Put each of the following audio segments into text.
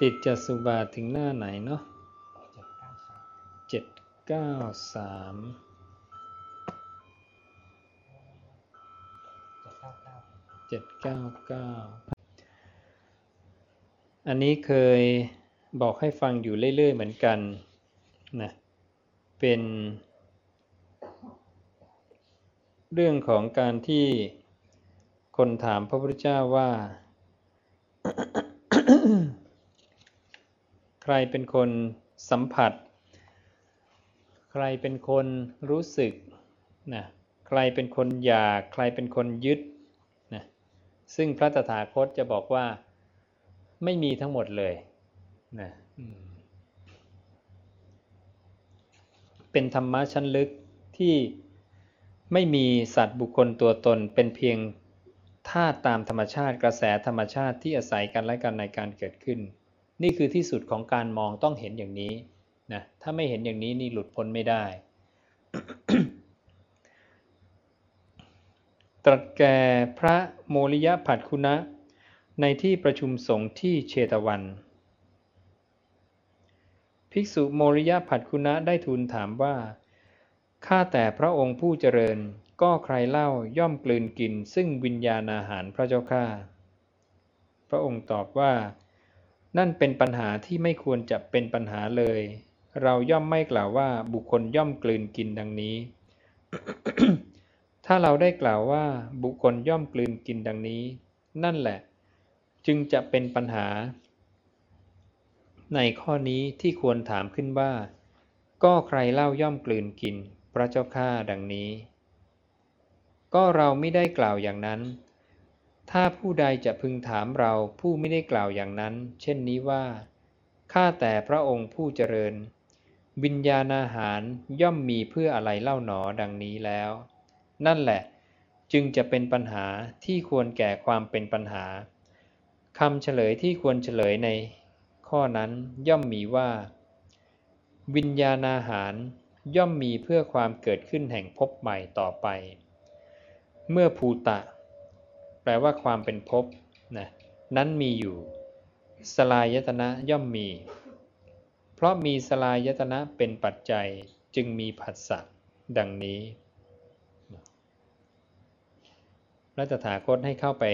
ฏิจจสุบาทถึงหน้าไหนเนาะเจ็ดเก้าสามเจ็ดเก้าเก้าอันนี้เคยบอกให้ฟังอยู่เรื่อย ๆ เหมือนกันนะเป็น เรื่องของการที่คนถามพระพุทธเจ้าว่า ใครเป็นคนสัมผัส ใครเป็นคนรู้สึกนะใครเป็นคนอยาก ใครเป็นคนยึดนะซึ่งพระตถาคตจะบอกว่าไม่มีทั้งหมดเลยนะเป็นธรรมะชั้นลึกที่ไม่มีสัตว์บุคคลตัวตนเป็นเพียงธาตุตามธรรมชาติกระแสธรรมชาติที่อาศัยกันและกันในการเกิดขึ้น นี่คือที่สุดของการมองต้องเห็นอย่างนี้นะถ้าไม่เห็นอย่างนี้นี่หลุดพ้นไม่ได้ ตรัสแก่พระโมริยผัดคุณะ ในที่ประชุมสงฆ์ที่เชตวัน ภิกษุโมริยผัดคุณะได้ทูลถามว่า ข้าแต่พระองค์ผู้เจริญก็ใครเล่าย่อมกลืนกินซึ่งวิญญาณอาหารพระเจ้าข้า พระองค์ตอบว่า นั่นเป็นปัญหาที่ไม่ควรจะเป็นปัญหาเลย เราย่อมไม่กล่าวว่าบุคคลย่อมกลืนกินดังนี้ ถ้าเราได้กล่าวว่าบุคคลย่อมกลืนกินดังนี้ นั่นแหละ จึงจะเป็นปัญหา ในข้อนี้ที่ควรถามขึ้นว่า ก็ใครเล่าย่อมกลืนกิน พระเจ้าข้าดังนี้ ก็เราไม่ได้กล่าวอย่างนั้น ถ้าผู้ใดจะพึงถามเราผู้ไม่ได้กล่าวอย่างนั้น เช่นนี้ว่า ข้าแต่พระองค์ผู้เจริญ วิญญาณอาหารย่อมมีเพื่ออะไรเล่าหนอดังนี้แล้ว นั่นแหละ จึงจะเป็นปัญหาที่ควรแก่ความเป็นปัญหาคำเฉลยที่ควรเฉลยใน ข้อนั้นย่อมมีว่า วิญญาณอาหารย่อมมีเพื่อความเกิดขึ้นแห่งภพใหม่ต่อไป เมื่อภูตะ แปลว่าความเป็นภพนะนั้นมีอยู่ สลายตนะย่อมมี เพราะมีสลายตนะเป็นปัจจัยจึงมีผัสสะดังนี้พระตถาคตให้เข้าไป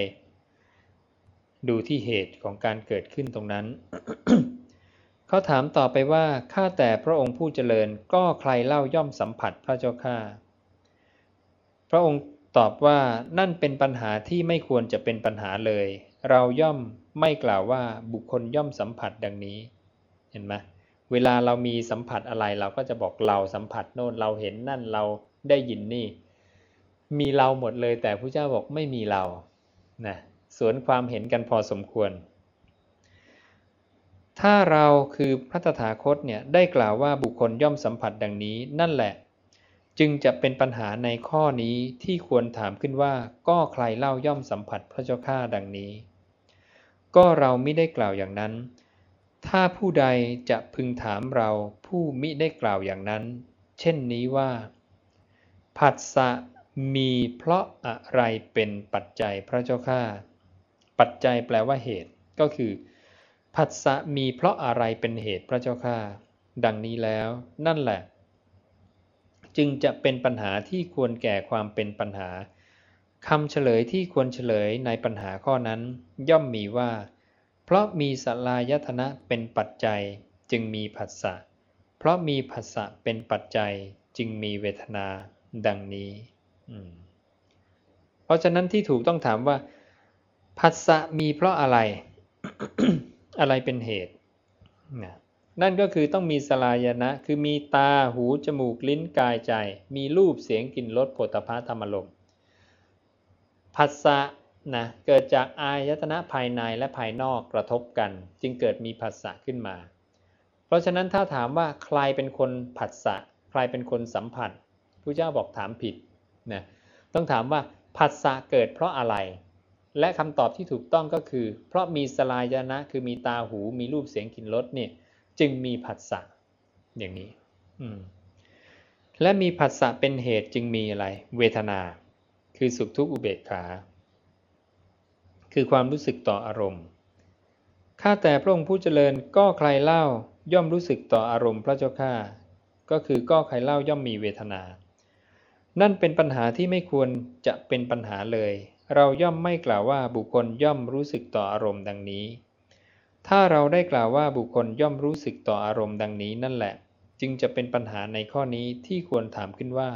ดูที่เหตุของการเกิดขึ้นตรงนั้น เขาถามต่อไปว่า ข้าแต่พระองค์ผู้เจริญก็ใครเล่าย่อมสัมผัสพระเจ้าข้า พระองค์ ตอบว่านั่นเป็นปัญหาที่ไม่ควรจะเป็นปัญหาเลย เราย่อมไม่กล่าวว่าบุคคลย่อมสัมผัสดังนี้ เห็นไหมเวลาเรามีสัมผัสอะไรเราก็จะบอกเราสัมผัสโน่นเราเห็นนั่นเราได้ยินนี่ มีเราหมดเลยแต่พระเจ้าบอกไม่มีเรานะสวนความเห็นกันพอสมควร ถ้าเราคือพระตถาคตเนี่ยได้กล่าวว่าบุคคลย่อมสัมผัสดังนี้ นั่นแหละ จึงจะเป็นปัญหาในข้อนี้ที่ควรถามขึ้นว่า ก็ใครเล่าย่อมสัมผัสพระเจ้าข้าดังนี้ ก็เราไม่ได้กล่าวอย่างนั้น ถ้าผู้ใดจะพึงถามเราผู้มิได้กล่าวอย่างนั้น เช่นนี้ว่า ผัสสะมีเพราะอะไรเป็นปัจจัยพระเจ้าข้าปัจจัยแปลว่าเหตุก็คือผัสสะมีเพราะอะไรเป็นเหตุพระเจ้าข้าดังนี้แล้ว นั่นแหละ จึงจะเป็นปัญหาที่ควรแก่ความเป็นปัญหาคำเฉลยที่ควรเฉลยในปัญหาข้อนั้น ย่อมมีว่า เพราะมีสลายตนะเป็นปัจจัย จึงมีผัสสะ เพราะมีผัสสะเป็นปัจจัย จึงมีเวทนา ดังนี้เพราะฉะนั้นที่ถูกต้องถามว่าผัสสะมีเพราะอะไร อะไรเป็นเหตุนะ นั่นก็คือต้องมีสลายนะ คือมีตาหูจมูกลิ้นกายใจ มีรูปเสียงกลิ่นรสโผฏฐะธรรมลมผัสสะนะเกิดจากอายตนะภายในและภายนอกกระทบกัน จึงเกิดมีผัสสะขึ้นมา เพราะฉะนั้นถ้าถามว่าใครเป็นคนผัสสะใครเป็นคนสัมผัสผู้เจ้าบอกถามผิดนะต้องถามว่าผัสสะเกิดเพราะอะไร และคำตอบที่ถูกต้องก็คือ เพราะมีสลายนะคือมีตาหูมีรูปเสียงกลิ่นรสเนี่ย จึงมีผัสสะอย่างนี้และมีผัสสะเป็นเหตุจึงมีอะไร เวทนา คือสุขทุกข์อุเบกขา คือความรู้สึกต่ออารมณ์ข้าแต่พระองค์ผู้เจริญก็ใครเล่าย่อมรู้สึกต่ออารมณ์พระเจ้าข้าก็คือก็ใครเล่าย่อมมีเวทนา นั่นเป็นปัญหาที่ไม่ควรจะเป็นปัญหาเลย เราย่อมไม่กล่าวว่าบุคคลย่อมรู้สึกต่ออารมณ์ดังนี้ ถ้าเราได้กล่าวว่าบุคคลย่อมรู้สึกต่ออารมณ์ดังนี้นั่นแหละ จึงจะเป็นปัญหาในข้อนี้ที่ควรถามขึ้นว่า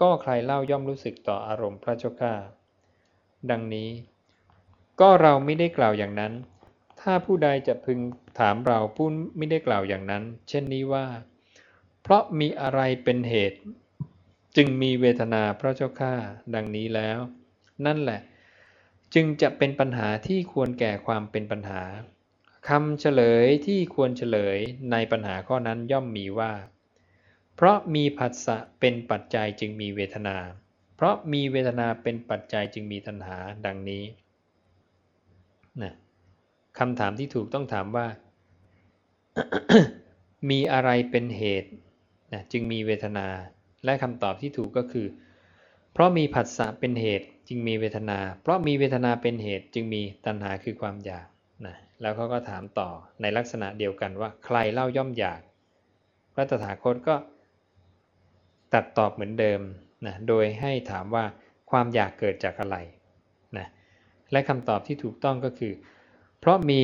ก็ใครเล่าย่อมรู้สึกต่ออารมณ์พระเจ้าข้าดังนี้ ก็เราไม่ได้กล่าวอย่างนั้น ถ้าผู้ใดจะพึงถามเราผู้ไม่ได้กล่าวอย่างนั้น เช่นนี้ว่า เพราะมีอะไรเป็นเหตุ จึงมีเวทนาพระเจ้าข้าดังนี้แล้ว นั่นแหละ จึงจะเป็นปัญหาที่ควรแก่ความเป็นปัญหา คำเฉลยที่ควรเฉลยในปัญหาข้อนั้นย่อมมีว่า เพราะมีผัสสะเป็นปัจจัยจึงมีเวทนา เพราะมีเวทนาเป็นปัจจัยจึงมีตัณหาดังนี้นะคำถามที่ถูกต้องถามว่า มีอะไรเป็นเหตุนะจึงมีเวทนา และคำตอบที่ถูกก็คือ เพราะมีผัสสะเป็นเหตุจึงมีเวทนา เพราะมีเวทนาเป็นเหตุจึงมีตัณหาคือความอยากนะ แล้วเขาก็ถามต่อในลักษณะเดียวกันว่าใครเล่าย่อมอยาก พระตถาคตก็ตัดตอบเหมือนเดิมนะโดยให้ถามว่าความอยากเกิดจากอะไรนะและคำตอบที่ถูกต้องก็คือ เพราะมี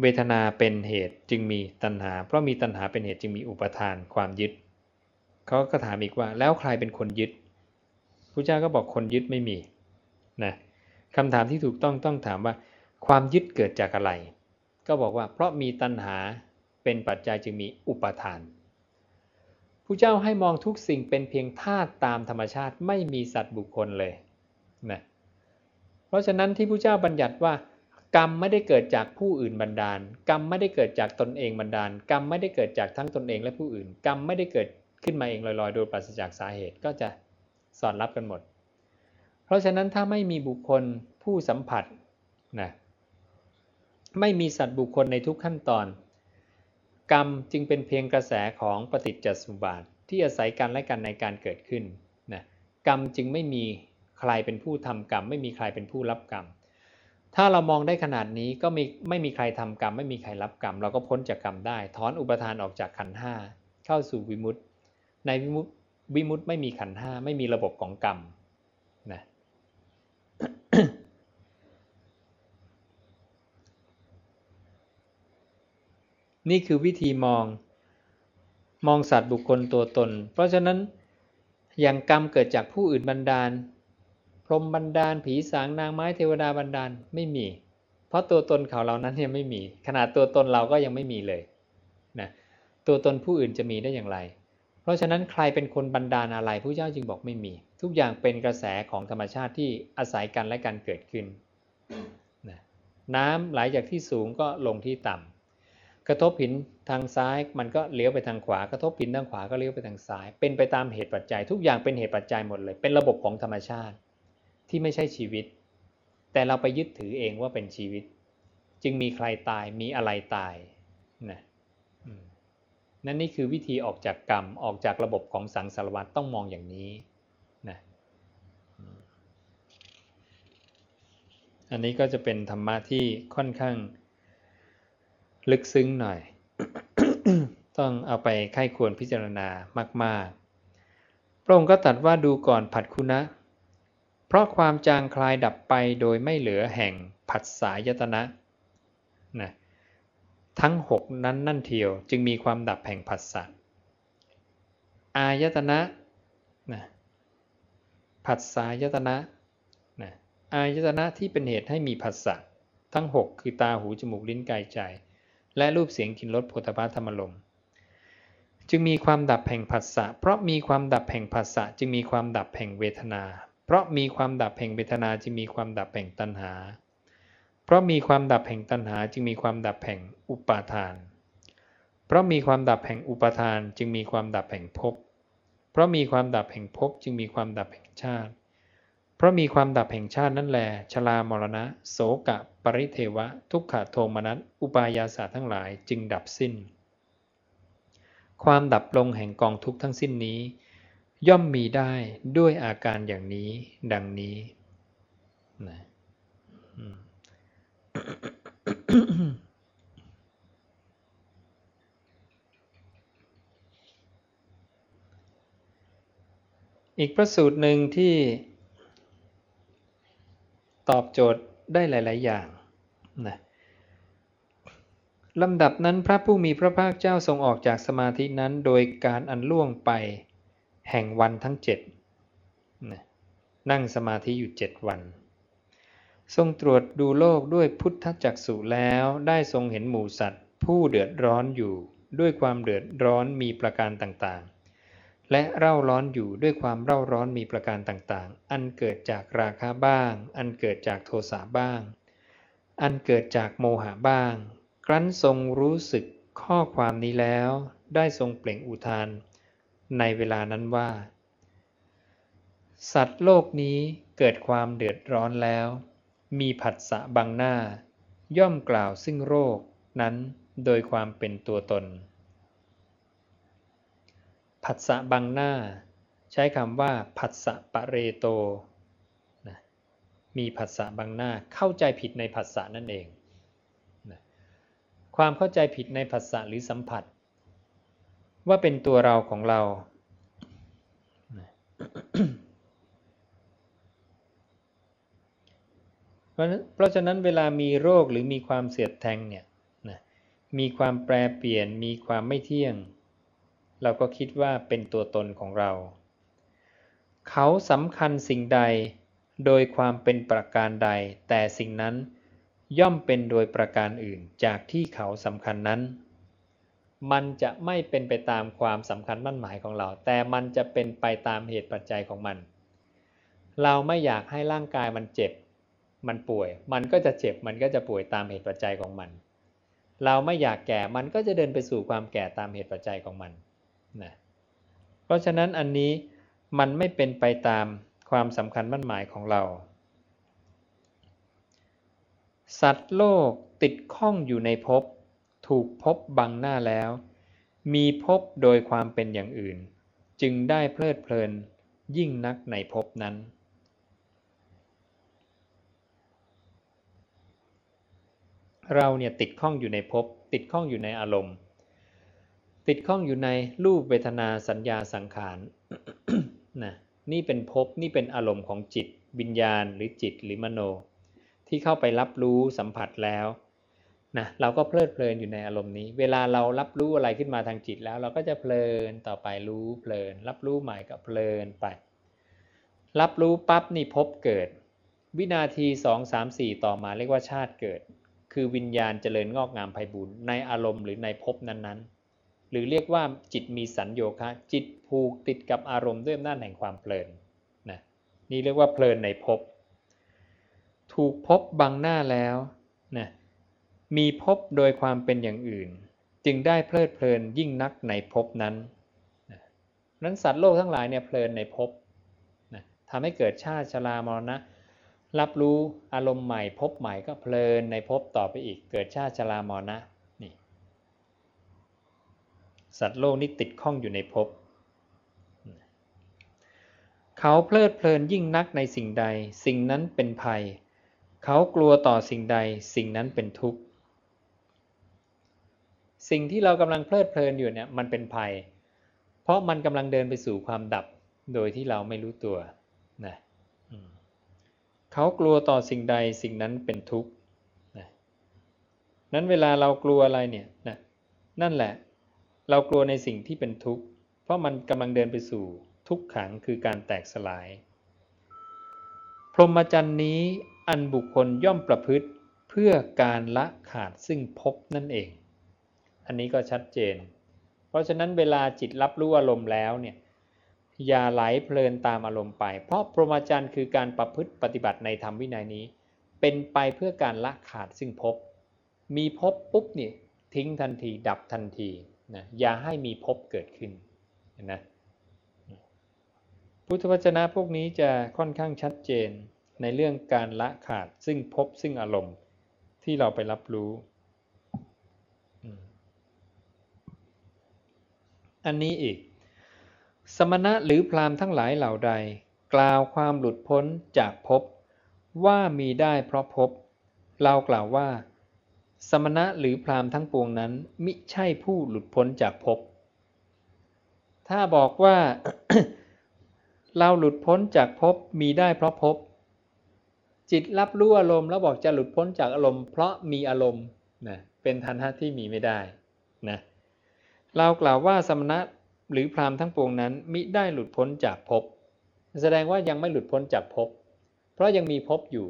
เวทนาเป็นเหตุจึงมีตัณหา เพราะมีตัณหาเป็นเหตุจึงมีอุปทานความยึดเขาก็ถามอีกว่าแล้วใครเป็นคนยึดพระเจ้าก็บอกคนยึดไม่มีนะคำถามที่ถูกต้องต้องถามว่า ความยึดเกิดจากอะไร ก็บอกว่าเพราะมีตัณหาเป็นปัจจัยจึงมีอุปทานพระเจ้าให้มองทุกสิ่งเป็นเพียงธาตุตามธรรมชาติไม่มีสัตว์บุคคลเลยนะเพราะฉะนั้นที่พระเจ้าบัญญัติว่ากรรมไม่ได้เกิดจากผู้อื่นบันดาล กรรมไม่ได้เกิดจากตนเองบันดาล กรรมไม่ได้เกิดจากทั้งตนเองและผู้อื่น กรรมไม่ได้เกิดขึ้นมาเองลอยๆ โดยปราศจากสาเหตุก็จะสอดรับกันหมด เพราะฉะนั้นถ้าไม่มีบุคคลผู้สัมผัสนะ ไม่มีสัตว์บุคคลในทุกขั้นตอน กรรมจึงเป็นเพียงกระแสของปฏิจจสมุปบาทที่อาศัยกันและกันในการเกิดขึ้นนะกรรมจึงไม่มีใครเป็นผู้ทำกรรม ไม่มีใครเป็นผู้รับกรรม ถ้าเรามองได้ขนาดนี้ก็มีไม่มีใครทำกรรม ไม่มีใครรับกรรม เราก็พ้นจากกรรมได้ ถอนอุปทานออกจากขันห้าเข้าสู่วิมุตติในวิมุตติวิมุตติไม่มีขันห้าไม่มีระบบของกรรมนะ นี่คือวิธีมอง มองสัตว์บุคคลตัวตน เพราะฉะนั้นอย่างกรรมเกิดจากผู้อื่นบันดาล พรหมบันดาล ผีสางนางไม้เทวดาบันดาลไม่มี เพราะตัวตนเขาเหล่านั้นยังไม่มี ขนาดตัวตนเราก็ยังไม่มีเลยนะตัวตนผู้อื่นจะมีได้อย่างไร เพราะฉะนั้นใครเป็นคนบันดาลอะไรผู้เจ้าจึงบอกไม่มี ทุกอย่างเป็นกระแสของธรรมชาติที่อาศัยกันและกันเกิดขึ้นนะน้ำไหลจากที่สูงก็ลงที่ต่ำ กระทบหินทางซ้ายมันก็เลี้ยวไปทางขวา กระทบหินทางขวาก็เลี้ยวไปทางซ้าย เป็นไปตามเหตุปัจจัย ทุกอย่างเป็นเหตุปัจจัยหมดเลย เป็นระบบของธรรมชาติที่ไม่ใช่ชีวิต แต่เราไปยึดถือเองว่าเป็นชีวิต จึงมีใครตายมีอะไรตายนะนั่นนี่คือวิธีออกจากกรรมออกจากระบบของสังสารวัตต้องมองอย่างนี้นะอันนี้ก็จะเป็นธรรมะที่ค่อนข้าง ลึกซึ้งหน่อย ต้องเอาไปไข้ควรพิจารณามาก ๆ พระองค์ก็ตัดว่าดูก่อนผัดคุณะ เพราะความจางคลายดับไปโดยไม่เหลือแห่งผัสสายตนะนะทั้งหกนั้นนั่นเทียวจึงมีความดับแห่งผัสสะอายตนะนะผัสสายตนะนะอายตนะที่เป็นเหตุให้มีผัสสะทั้ง 6 คือตาหู จมูก ลิ้นกายใจ และรูปเสียงกลิ่นรสโผฏฐัพพธรรมลมจึงมีความดับแห่งผัสสะ เพราะมีความดับแห่งผัสสะจึงมีความดับแห่งเวทนา เพราะมีความดับแห่งเวทนาจึงมีความดับแห่งตัณหา เพราะมีความดับแห่งตัณหาจึงมีความดับแห่งอุปาทาน เพราะมีความดับแห่งอุปาทานจึงมีความดับแห่งภพ เพราะมีความดับแห่งภพจึงมีความดับแห่งชาติ เพราะมีความดับแห่งชาตินั่นแหลชรามรณะ โสกะ ปริเทวะ ทุกขโทมนัส อุปายาสาทั้งหลายจึงดับสิ้น ความดับลงแห่งกองทุกข์ทั้งสิ้นนี้ ย่อมมีได้ด้วยอาการอย่างนี้ ดังนี้นะอีกพระสูตรหนึ่งที่ ตอบโจทย์ได้หลาย ๆ อย่างนะลำดับนั้นพระผู้มีพระภาคเจ้าทรงออกจากสมาธินั้น โดยการอันล่วงไปแห่งวันทั้งเจ็ดนะนั่งสมาธิอยู่เจ็ดวัน ทรงตรวจดูโลกด้วยพุทธจักสุแล้วได้ทรงเห็นหมู่สัตว์ ผู้เดือดร้อนอยู่ด้วยความเดือดร้อนมีประการต่าง ๆ และเร่าร้อนอยู่ด้วยความเร่าร้อนมีประการต่างๆ อันเกิดจากราคะบ้าง อันเกิดจากโทสะบ้าง อันเกิดจากโมหะบ้าง ครั้นทรงรู้สึกข้อความนี้แล้ว ได้ทรงเปล่งอุทาน ในเวลานั้นว่า สัตว์โลกนี้เกิดความเดือดร้อนแล้ว มีผัสสะบังหน้า ย่อมกล่าวซึ่งโรคนั้นโดยความเป็นตัวตน ผัสสะบังหน้า ใช้คำว่าผัสสะปะเรโตนะมีผัสสะบังหน้าเข้าใจผิดในผัสสะนั่นเองนะความเข้าใจผิดในผัสสะหรือสัมผัส ว่าเป็นตัวเราของเรานะเพราะฉะนั้นเวลามีโรคหรือมีความเสียดแทงเนี่ยมีความแปรเปลี่ยนมีความไม่เที่ยง เราก็คิดว่าเป็นตัวตนของเรา เขาสำคัญสิ่งใดโดยความเป็นประการใด แต่สิ่งนั้นย่อมเป็นโดยประการอื่นจากที่เขาสำคัญนั้น มันจะไม่เป็นไปตามความสำคัญมั่นหมายของเรา แต่มันจะเป็นไปตามเหตุปัจจัยของมัน เราไม่อยากให้ร่างกายมันเจ็บ มันป่วย มันก็จะเจ็บ มันก็จะป่วยตามเหตุปัจจัยของมัน เราไม่อยากแก่ มันก็จะเดินไปสู่ความแก่ตามเหตุปัจจัยของมัน นะเพราะฉะนั้นอันนี้มันไม่เป็นไปตามความสำคัญมั่นหมายของเรา สัตว์โลกติดข้องอยู่ในภพถูกภพบังหน้าแล้ว มีภพโดยความเป็นอย่างอื่น จึงได้เพลิดเพลินยิ่งนักในภพนั้นเราเนี่ยติดข้องอยู่ในภพติดข้องอยู่ในอารมณ์ ติดข้องอยู่ในรูปเวทนาสัญญาสังขารนะนี่เป็นภพนี่เป็นอารมณ์ของจิตวิญญาณหรือจิตหรือมโน ที่เข้าไปรับรู้สัมผัสแล้วนะเราก็เพลิดเพลินอยู่ในอารมณ์นี้ เวลาเรารับรู้อะไรขึ้นมาทางจิตแล้ว เราก็จะเพลินต่อไปรู้เพลิน รับรู้ใหม่ก็เพลินไป รับรู้ปั๊บนี่พบเกิด วินาทีสองสามสี่ต่อมาเรียกว่าชาติเกิด คือวิญญาณเจริญงอกงามไพบูรณ์ในอารมณ์หรือในภพนั้นๆ หรือเรียกว่าจิตมีสัญโยคะ จิตผูกติดกับอารมณ์ด้วยอำนาจแห่งความเพลินนะนี่เรียกว่าเพลินในภพถูกภพบังหน้าแล้วนะมีภพโดยความเป็นอย่างอื่น จึงได้เพลิดเพลินยิ่งนักในภพนั้นนะนั้นสัตว์โลกทั้งหลายเนี่ยเพลินในภพนะทำให้เกิดชาติชรามรณะรับรู้อารมณ์ใหม่พบใหม่ก็เพลินในพบต่อไปอีกเกิดชาติชรามรณะ สัตว์โลกนี้ติดข้องอยู่ในภพเขาเพลิดเพลินยิ่งนักในสิ่งใด สิ่งนั้นเป็นภัย เขากลัวต่อสิ่งใด สิ่งนั้นเป็นทุกข์ สิ่งที่เรากำลังเพลิดเพลินอยู่เนี่ยมันเป็นภัย เพราะมันกำลังเดินไปสู่ความดับโดยที่เราไม่รู้ตัวนะเขากลัวต่อสิ่งใดสิ่งนั้นเป็นทุกข์นะนั้นเวลาเรากลัวอะไรเนี่ยนะนั่นแหละ เรากลัวในสิ่งที่เป็นทุกข์ เพราะมันกำลังเดินไปสู่ทุกขังคือการแตกสลาย พรหมจรรย์นี้อันบุคคลย่อมประพฤติเพื่อการละขาดซึ่งพบนั่นเอง อันนี้ก็ชัดเจน เพราะฉะนั้นเวลาจิตรับรู้อารมณ์แล้วเนี่ยอย่าไหลเพลินตามอารมณ์ไป เพราะพรหมจรรย์คือการประพฤติปฏิบัติในธรรมวินัยนี้ เป็นไปเพื่อการละขาดซึ่งภพ มีภพปุ๊บเนี่ยทิ้งทันทีดับทันที นะอย่าให้มีภพเกิดขึ้นนะพุทธวจนะพวกนี้จะค่อนข้างชัดเจนในเรื่องการละขาดซึ่งภพซึ่งอารมณ์ที่เราไปรับรู้อันนี้อีก สมณะหรือพราหมณ์ทั้งหลายเหล่าใด กล่าวความหลุดพ้นจากภพว่ามีได้เพราะภพเรากล่าวว่า สมณะหรือพราหมณ์ทั้งปวงนั้น มิใช่ผู้หลุดพ้นจากภพ ถ้าบอกว่า เราหลุดพ้นจากภพมีได้เพราะภพ จิตรับรู้อารมณ์แล้วบอกจะหลุดพ้นจากอารมณ์ เพราะมีอารมณ์นะเป็นทันทะที่มีไม่ได้นะ เรากล่าวว่าสมณะหรือพราหมณ์ทั้งปวงนั้น มิได้หลุดพ้นจากภพ แสดงว่ายังไม่หลุดพ้นจากภพ เพราะยังมีภพอยู่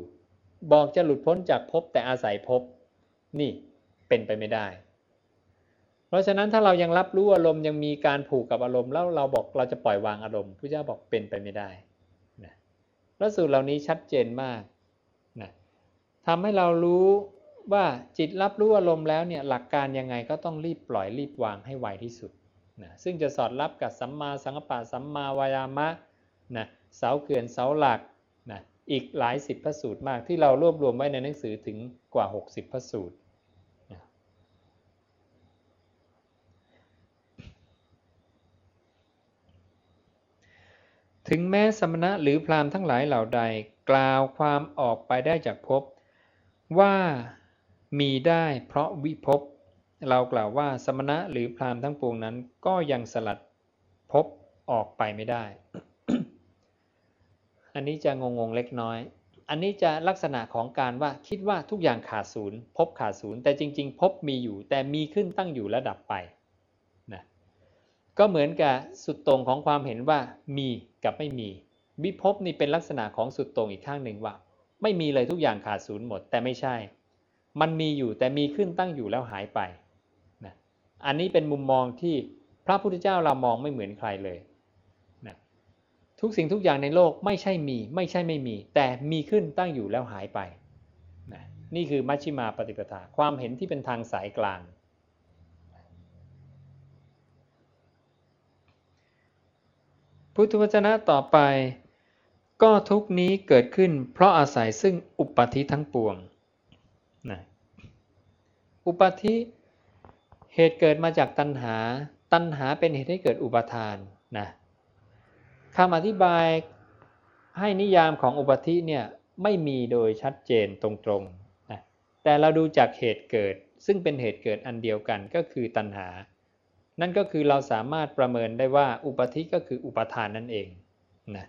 บอกจะหลุดพ้นจากภพแต่อาศัยภพ นี่เป็นไปไม่ได้ เพราะฉะนั้นถ้าเรายังรับรู้อารมณ์ยังมีการผูกกับอารมณ์แล้วเราบอกเราจะปล่อยวางอารมณ์พระเจ้าบอกเป็นไปไม่ได้นะพระสูตรเหล่านี้ชัดเจนมากนะทำให้เรารู้ว่าจิตรับรู้อารมณ์แล้วเนี่ยหลักการยังไงก็ต้องรีบปล่อยรีบวางให้ไวที่สุดนะซึ่งจะสอดรับกับสัมมาสังกัปปะสัมมาวายามะนะเสาเกือนเสาหลัก อีกหลายสิบพระสูตรมากที่เรารวบรวมไว้ในหนังสือถึงกว่า 60 พระสูตร ถึงแม้สมณะหรือพราหมณ์ทั้งหลายเหล่าใดกล่าวความออกไปได้จากภพว่ามีได้เพราะวิภพเรากล่าวว่าสมณะหรือพราหมณ์ทั้งปวงนั้นก็ยังสลัดภพออกไปไม่ได้ อันนี้จะงงงเล็กน้อย อันนี้จะลักษณะของการว่าคิดว่าทุกอย่างขาดศูนย์ภพขาดศูนย์แต่จริงๆภพมีอยู่ แต่มีขึ้นตั้งอยู่และดับไปนะก็เหมือนกับสุดตรงของความเห็นว่ามีกับไม่มีวิภพนี่เป็นลักษณะของสุดตรงอีกข้างหนึ่งว่า ไม่มีเลยทุกอย่างขาดศูนย์หมดแต่ไม่ใช่ มันมีอยู่แต่มีขึ้นตั้งอยู่แล้วหายไปนะอันนี้เป็นมุมมองที่พระพุทธเจ้าเรามองไม่เหมือนใครเลย ทุกสิ่งทุกอย่างในโลกไม่ใช่มี ไม่ใช่ไม่มี แต่มีขึ้นตั้งอยู่แล้วหายไปนะนี่คือมัชฌิมาปฏิปทา ความเห็นที่เป็นทางสายกลาง พุทธวจนะต่อไป ก็ทุกนี้เกิดขึ้น เพราะอาศัยซึ่งอุปธิทั้งปวงนะอุปธิเหตุเกิดมาจากตัณหา ตัณหาเป็นเหตุให้เกิดอุปาทานนะ คำอธิบายให้นิยามของอุปธิเนี่ยไม่มีโดยชัดเจนตรงๆนะแต่เราดูจากเหตุเกิด ซึ่งเป็นเหตุเกิดอันเดียวกันก็คือตัณหา นั่นก็คือเราสามารถประเมินได้ว่าอุปธิก็คืออุปทานนั่นเองนะ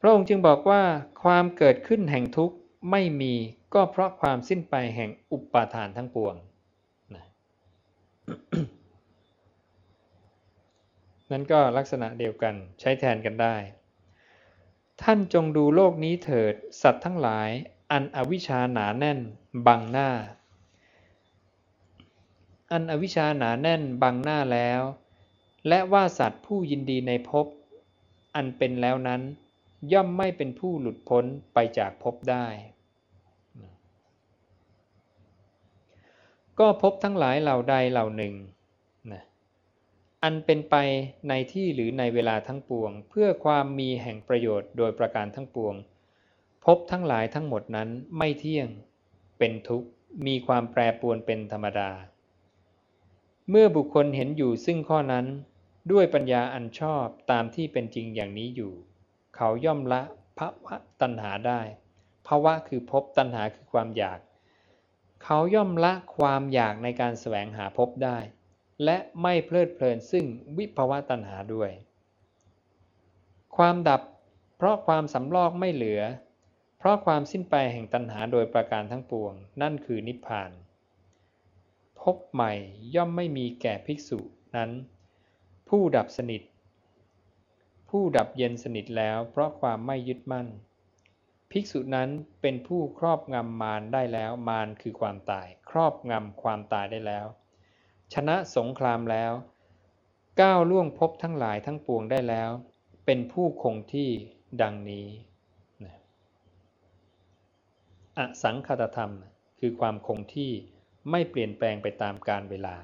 พระองค์จึงบอกว่าความเกิดขึ้นแห่งทุกข์ไม่มีก็เพราะความสิ้นไปแห่งอุปาทานทั้งปวงนะ นั่นก็ลักษณะเดียวกันใช้แทนกันได้ ท่านจงดูโลกนี้เถิด สัตว์ทั้งหลาย อันอวิชชาหนาแน่น บังหน้า อันอวิชชาหนาแน่นบังหน้าแล้ว และว่าสัตว์ผู้ยินดีในภพอันเป็นแล้วนั้น ย่อมไม่เป็นผู้หลุดพ้นไปจากภพได้ ก็พบทั้งหลายเหล่าใดเหล่าหนึ่ง อันเป็นไปในที่หรือในเวลาทั้งปวง เพื่อความมีแห่งประโยชน์โดยประการทั้งปวง พบทั้งหลายทั้งหมดนั้นไม่เที่ยง เป็นทุกข์ มีความแปรปรวนเป็นธรรมดา เมื่อบุคคลเห็นอยู่ซึ่งข้อนั้น ด้วยปัญญาอันชอบตามที่เป็นจริงอย่างนี้อยู่ เขาย่อมละภาวะตัณหาได้ภาวะคือพบตัณหาคือความอยาก เขาย่อมละความอยากในการแสวงหาพบได้ และไม่เพลิดเพลินซึ่งวิภาวะตัณหาด้วย ความดับเพราะความสำลอกไม่เหลือ เพราะความสิ้นไปแห่งตัณหาโดยประการทั้งปวง นั่นคือนิพพาน พบใหม่ย่อมไม่มีแก่ภิกษุนั้น ผู้ดับสนิท ผู้ดับเย็นสนิทแล้ว เพราะความไม่ยึดมั่น ภิกษุนั้นเป็นผู้ครอบงำมารได้แล้ว มารคือความตาย ครอบงำความตายได้แล้ว ชนะสงครามแล้ว ก้าวล่วงพบทั้งหลายทั้งปวงได้แล้ว เป็นผู้คงที่ดังนี้อสังคตธรรมคือความคงที่ไม่เปลี่ยนแปลงไปตามกาลเวลา